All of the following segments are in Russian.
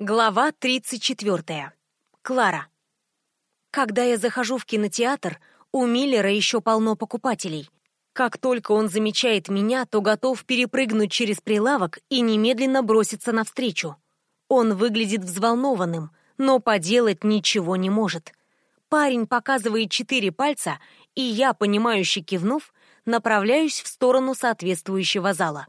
Глава 34. Клара. Когда я захожу в кинотеатр, у Миллера еще полно покупателей. Как только он замечает меня, то готов перепрыгнуть через прилавок и немедленно броситься навстречу. Он выглядит взволнованным, но поделать ничего не может. Парень показывает четыре пальца, и я, понимающе кивнув, направляюсь в сторону соответствующего зала.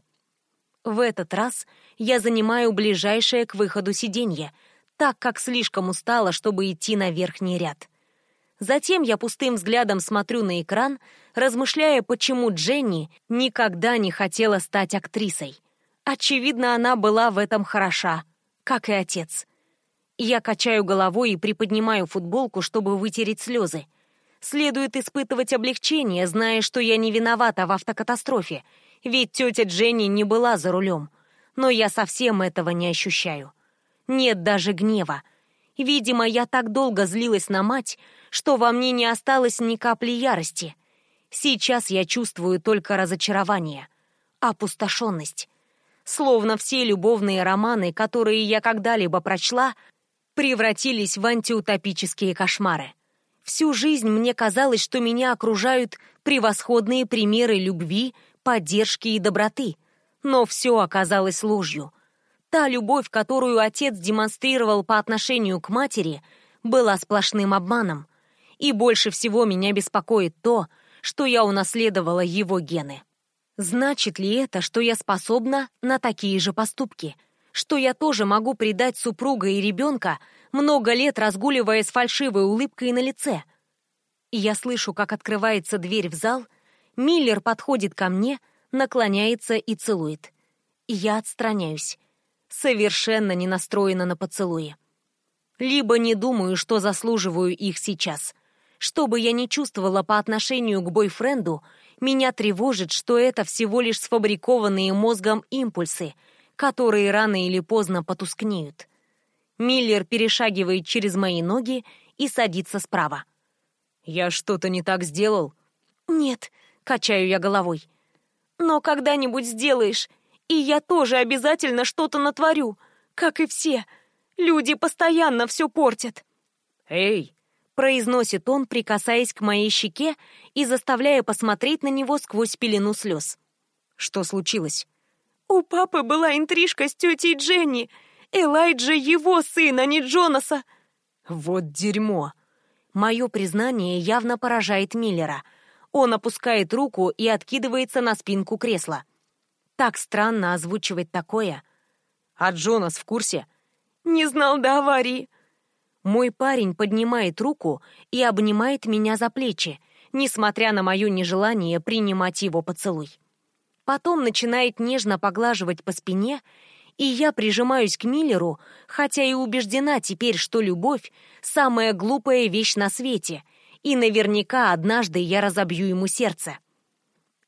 В этот раз я занимаю ближайшее к выходу сиденье, так как слишком устала, чтобы идти на верхний ряд. Затем я пустым взглядом смотрю на экран, размышляя, почему Дженни никогда не хотела стать актрисой. Очевидно, она была в этом хороша, как и отец. Я качаю головой и приподнимаю футболку, чтобы вытереть слезы. Следует испытывать облегчение, зная, что я не виновата в автокатастрофе, ведь тетя Дженни не была за рулем. Но я совсем этого не ощущаю. Нет даже гнева. Видимо, я так долго злилась на мать, что во мне не осталось ни капли ярости. Сейчас я чувствую только разочарование, опустошенность. Словно все любовные романы, которые я когда-либо прочла, превратились в антиутопические кошмары. Всю жизнь мне казалось, что меня окружают превосходные примеры любви, поддержки и доброты. Но все оказалось ложью. Та любовь, которую отец демонстрировал по отношению к матери, была сплошным обманом. И больше всего меня беспокоит то, что я унаследовала его гены. Значит ли это, что я способна на такие же поступки? Что я тоже могу предать супруга и ребенка, много лет разгуливая с фальшивой улыбкой на лице? Я слышу, как открывается дверь в зал — Миллер подходит ко мне, наклоняется и целует. Я отстраняюсь. Совершенно не настроена на поцелуи. Либо не думаю, что заслуживаю их сейчас. Что бы я ни чувствовала по отношению к бойфренду, меня тревожит, что это всего лишь сфабрикованные мозгом импульсы, которые рано или поздно потускнеют. Миллер перешагивает через мои ноги и садится справа. «Я что-то не так сделал?» «Нет, Качаю я головой. Но когда-нибудь сделаешь, и я тоже обязательно что-то натворю, как и все. Люди постоянно все портят. Эй! произносит он, прикасаясь к моей щеке и заставляя посмотреть на него сквозь пелену слез. Что случилось? У папы была интрижка с тетей Дженни. Элайджа его сын, а не Джонаса. Вот дерьмо. Мое признание явно поражает Миллера — он опускает руку и откидывается на спинку кресла. Так странно озвучивать такое. А Джонас в курсе? Не знал до аварии. Мой парень поднимает руку и обнимает меня за плечи, несмотря на мое нежелание принимать его поцелуй. Потом начинает нежно поглаживать по спине, и я прижимаюсь к Миллеру, хотя и убеждена теперь, что любовь — самая глупая вещь на свете — и наверняка однажды я разобью ему сердце.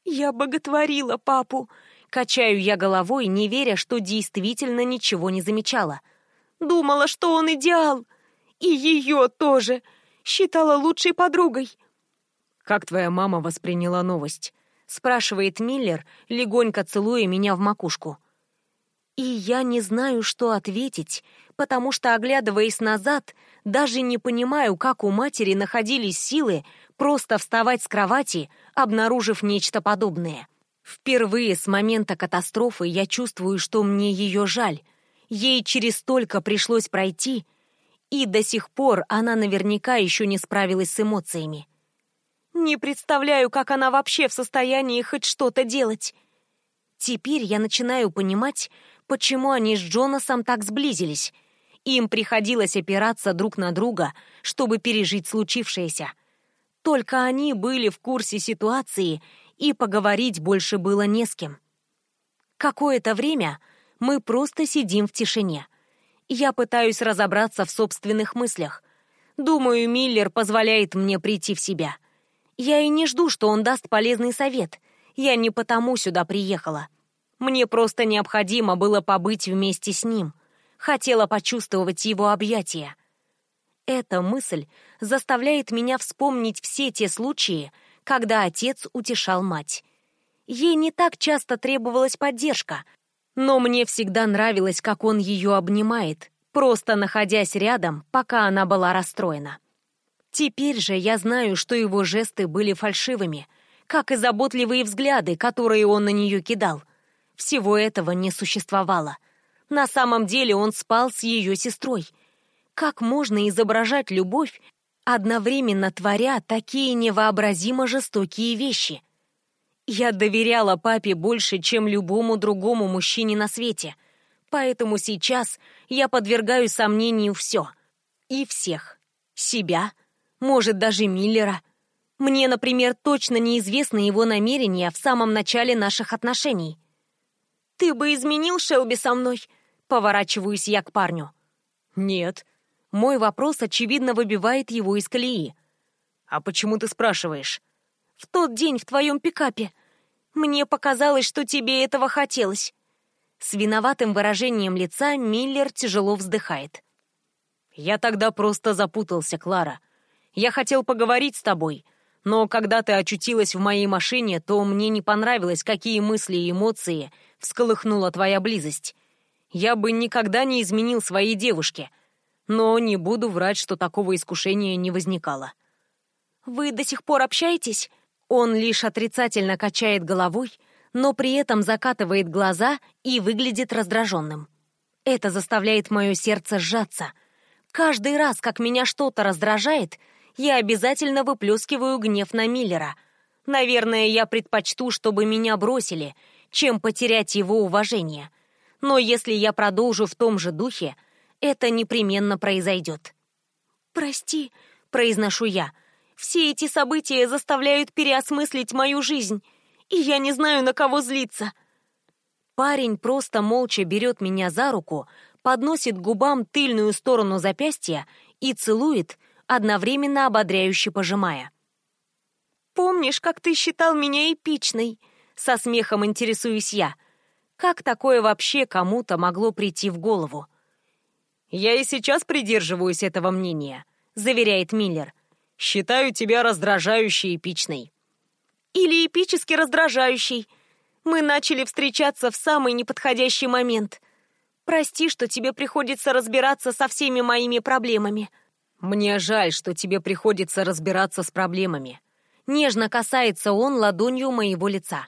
«Я боготворила папу», — качаю я головой, не веря, что действительно ничего не замечала. «Думала, что он идеал. И ее тоже. Считала лучшей подругой». «Как твоя мама восприняла новость?» — спрашивает Миллер, легонько целуя меня в макушку. И я не знаю, что ответить, потому что, оглядываясь назад, даже не понимаю, как у матери находились силы просто вставать с кровати, обнаружив нечто подобное. Впервые с момента катастрофы я чувствую, что мне ее жаль. Ей через столько пришлось пройти, и до сих пор она наверняка еще не справилась с эмоциями. Не представляю, как она вообще в состоянии хоть что-то делать. Теперь я начинаю понимать, почему они с Джонасом так сблизились. Им приходилось опираться друг на друга, чтобы пережить случившееся. Только они были в курсе ситуации, и поговорить больше было не с кем. Какое-то время мы просто сидим в тишине. Я пытаюсь разобраться в собственных мыслях. Думаю, Миллер позволяет мне прийти в себя. Я и не жду, что он даст полезный совет. Я не потому сюда приехала. Мне просто необходимо было побыть вместе с ним. Хотела почувствовать его объятия. Эта мысль заставляет меня вспомнить все те случаи, когда отец утешал мать. Ей не так часто требовалась поддержка, но мне всегда нравилось, как он ее обнимает, просто находясь рядом, пока она была расстроена. Теперь же я знаю, что его жесты были фальшивыми, как и заботливые взгляды, которые он на нее кидал. Всего этого не существовало. На самом деле он спал с ее сестрой. Как можно изображать любовь, одновременно творя такие невообразимо жестокие вещи? Я доверяла папе больше, чем любому другому мужчине на свете, поэтому сейчас я подвергаю сомнению все. И всех. Себя, может, даже Миллера. Мне, например, точно неизвестны его намерения в самом начале наших отношений. «Ты бы изменил Шелби со мной?» Поворачиваюсь я к парню. «Нет». Мой вопрос, очевидно, выбивает его из колеи. «А почему ты спрашиваешь?» «В тот день в твоем пикапе. Мне показалось, что тебе этого хотелось». С виноватым выражением лица Миллер тяжело вздыхает. «Я тогда просто запутался, Клара. Я хотел поговорить с тобой, но когда ты очутилась в моей машине, то мне не понравилось, какие мысли и эмоции всколыхнула твоя близость. Я бы никогда не изменил своей девушке, но не буду врать, что такого искушения не возникало. «Вы до сих пор общаетесь?» Он лишь отрицательно качает головой, но при этом закатывает глаза и выглядит раздраженным. Это заставляет мое сердце сжаться. Каждый раз, как меня что-то раздражает — я обязательно выплескиваю гнев на Миллера. Наверное, я предпочту, чтобы меня бросили, чем потерять его уважение. Но если я продолжу в том же духе, это непременно произойдет. «Прости», — произношу я, — «все эти события заставляют переосмыслить мою жизнь, и я не знаю, на кого злиться». Парень просто молча берет меня за руку, подносит к губам тыльную сторону запястья и целует, одновременно ободряюще пожимая. «Помнишь, как ты считал меня эпичной?» Со смехом интересуюсь я. Как такое вообще кому-то могло прийти в голову? «Я и сейчас придерживаюсь этого мнения», — заверяет Миллер. «Считаю тебя раздражающей эпичной». «Или эпически раздражающей. Мы начали встречаться в самый неподходящий момент. Прости, что тебе приходится разбираться со всеми моими проблемами». «Мне жаль, что тебе приходится разбираться с проблемами». Нежно касается он ладонью моего лица.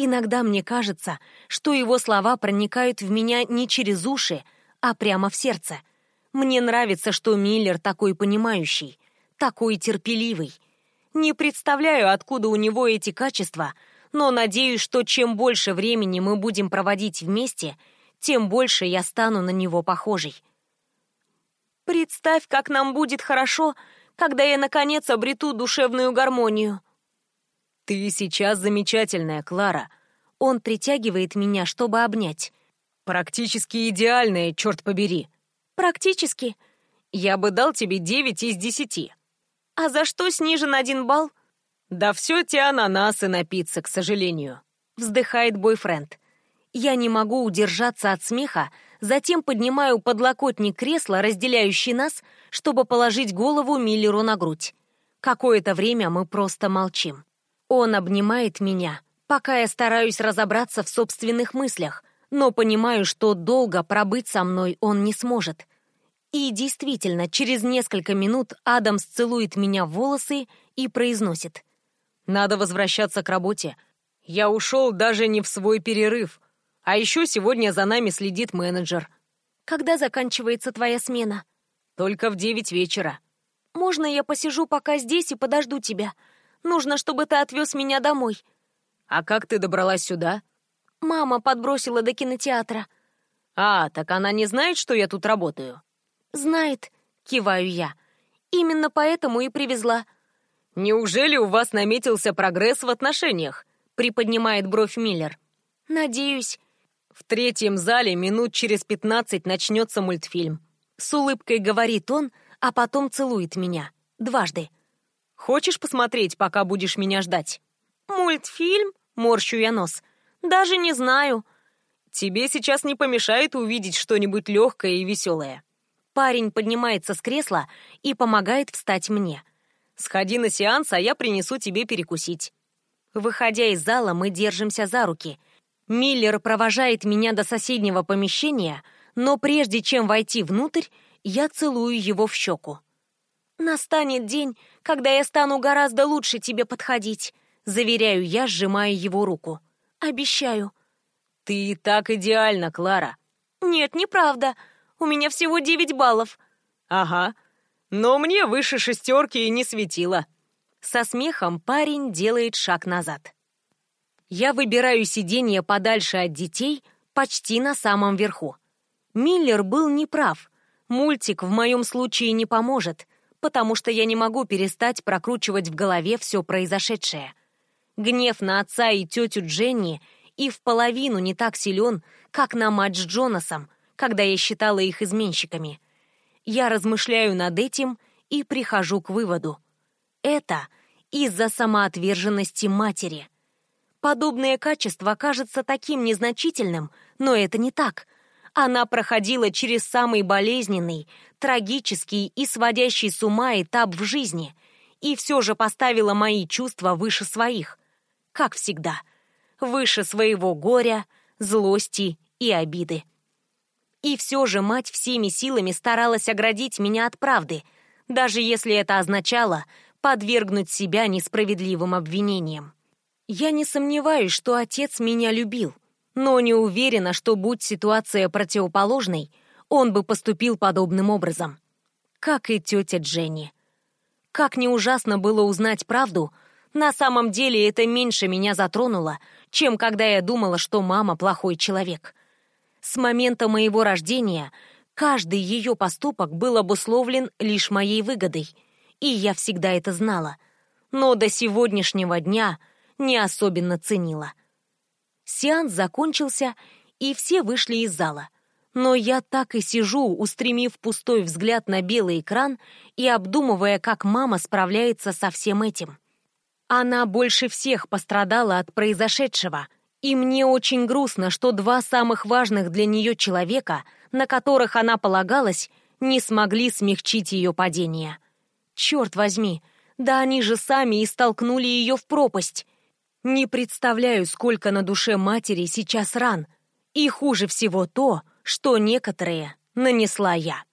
Иногда мне кажется, что его слова проникают в меня не через уши, а прямо в сердце. Мне нравится, что Миллер такой понимающий, такой терпеливый. Не представляю, откуда у него эти качества, но надеюсь, что чем больше времени мы будем проводить вместе, тем больше я стану на него похожей. Представь, как нам будет хорошо, когда я, наконец, обрету душевную гармонию. Ты сейчас замечательная, Клара. Он притягивает меня, чтобы обнять. Практически идеальная, черт побери. Практически. Я бы дал тебе девять из десяти. А за что снижен один балл? Да все те ананасы напиться, к сожалению. Вздыхает бойфренд. Я не могу удержаться от смеха, затем поднимаю подлокотник кресла, разделяющий нас, чтобы положить голову Миллеру на грудь. Какое-то время мы просто молчим. Он обнимает меня, пока я стараюсь разобраться в собственных мыслях, но понимаю, что долго пробыть со мной он не сможет. И действительно, через несколько минут Адамс целует меня в волосы и произносит. «Надо возвращаться к работе. Я ушел даже не в свой перерыв. А еще сегодня за нами следит менеджер. Когда заканчивается твоя смена? Только в девять вечера. Можно я посижу пока здесь и подожду тебя? Нужно, чтобы ты отвез меня домой. А как ты добралась сюда? Мама подбросила до кинотеатра. А, так она не знает, что я тут работаю? Знает, киваю я. Именно поэтому и привезла. Неужели у вас наметился прогресс в отношениях? Приподнимает бровь Миллер. Надеюсь. В третьем зале минут через пятнадцать начнется мультфильм. С улыбкой говорит он, а потом целует меня. Дважды. Хочешь посмотреть, пока будешь меня ждать? Мультфильм? Морщу я нос. Даже не знаю. Тебе сейчас не помешает увидеть что-нибудь легкое и веселое. Парень поднимается с кресла и помогает встать мне. Сходи на сеанс, а я принесу тебе перекусить. Выходя из зала, мы держимся за руки — Миллер провожает меня до соседнего помещения, Но прежде чем войти внутрь, я целую его в щеку. «Настанет день, когда я стану гораздо лучше тебе подходить», заверяю я, сжимая его руку. «Обещаю». «Ты так идеальна, Клара». «Нет, неправда. У меня всего девять баллов». «Ага. Но мне выше шестерки и не светило». Со смехом парень делает шаг назад. Я выбираю сиденье подальше от детей, почти на самом верху. Миллер был неправ. Мультик в моем случае не поможет, потому что я не могу перестать прокручивать в голове все произошедшее. Гнев на отца и тетю Дженни и в половину не так силен, как на мать с Джонасом, когда я считала их изменщиками. Я размышляю над этим и прихожу к выводу. Это из-за самоотверженности матери. Подобное качество кажется таким незначительным, но это не так. Она проходила через самый болезненный, трагический и сводящий с ума этап в жизни и все же поставила мои чувства выше своих как всегда, выше своего горя, злости и обиды. И все же мать всеми силами старалась оградить меня от правды, даже если это означало подвергнуть себя несправедливым обвинениям. Я не сомневаюсь, что отец меня любил, но не уверена, что, будь ситуация противоположной, он бы поступил подобным образом. Как и тетя Дженни. Как не ужасно было узнать правду — на самом деле это меньше меня затронуло, чем когда я думала, что мама плохой человек. С момента моего рождения каждый ее поступок был обусловлен лишь моей выгодой, и я всегда это знала, но до сегодняшнего дня не особенно ценила. Сеанс закончился, и все вышли из зала. Но я так и сижу, устремив пустой взгляд на белый экран и обдумывая, как мама справляется со всем этим. Она больше всех пострадала от произошедшего, и мне очень грустно, что два самых важных для нее человека, на которых она полагалась, не смогли смягчить ее падение. Черт возьми, да они же сами и столкнули ее в пропасть. Не представляю, сколько на душе матери сейчас ран. И хуже всего то, что некоторые нанесла я.